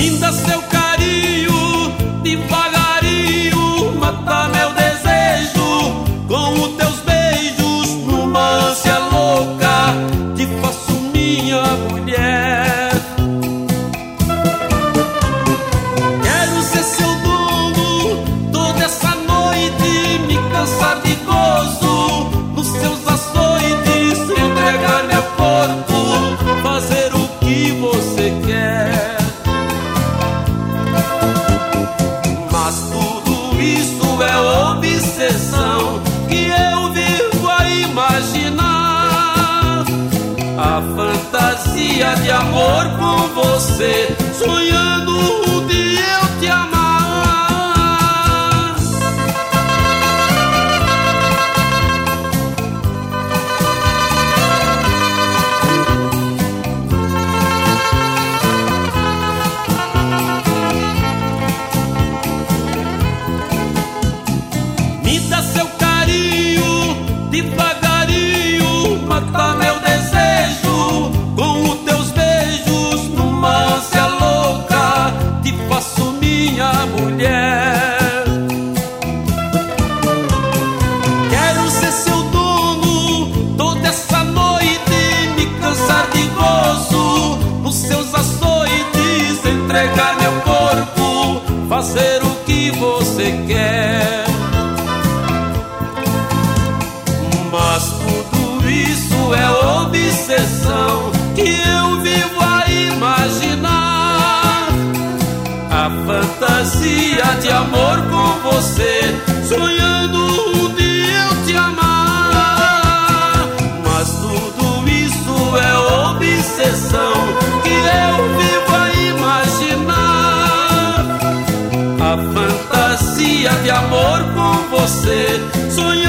Ainda seu amor com você, sonhando o dia. Fazer o que você quer. Mas tudo isso é obsessão que eu vivo a imaginar. A fantasia de amor com você, sonhando dia de amor com você. Sonho